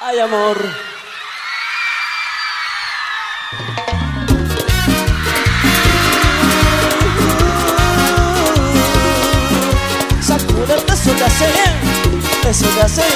Ay, amor. Sacuderte, eso te hace bien, te hace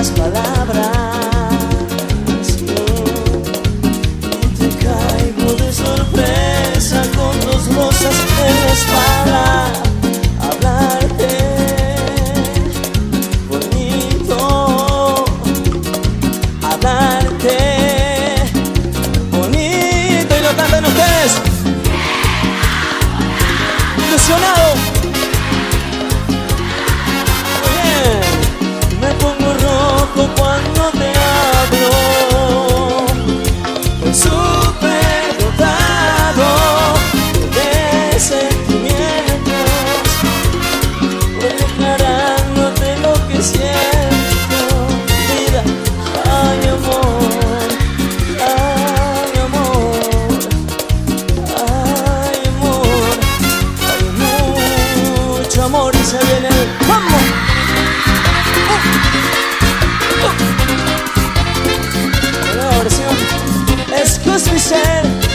las palabras. No, te caigo de sorpresa con dos rosas en la espalda. Hablarte bonito, hablarte bonito y no tan enojes. Ilusionado. ser.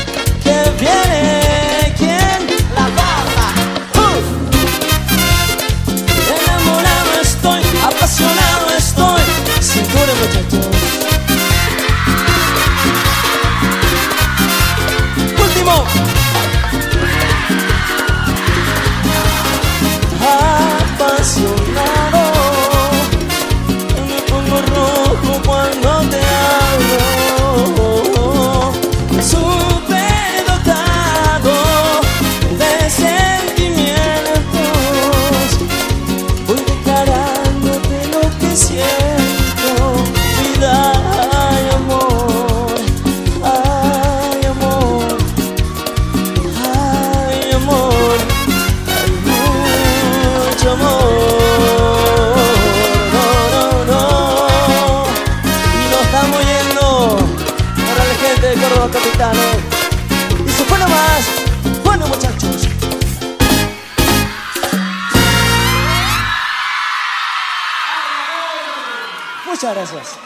el gordo capitano Y su bueno más, bueno muchachos. Muchas gracias.